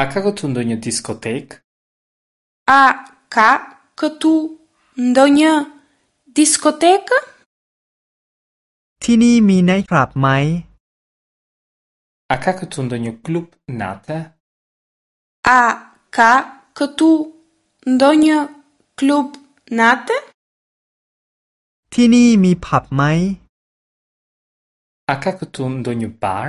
A ka këtu ndonjë diskotekë? A ka këtu ndonjë diskotekë? Ti ni mi najt klap mai? A ka këtu ndonjë klub nate? A ka këtu ndonjë klub nate? Ti ni mi pap mai? A ka këtu ndonjë bar?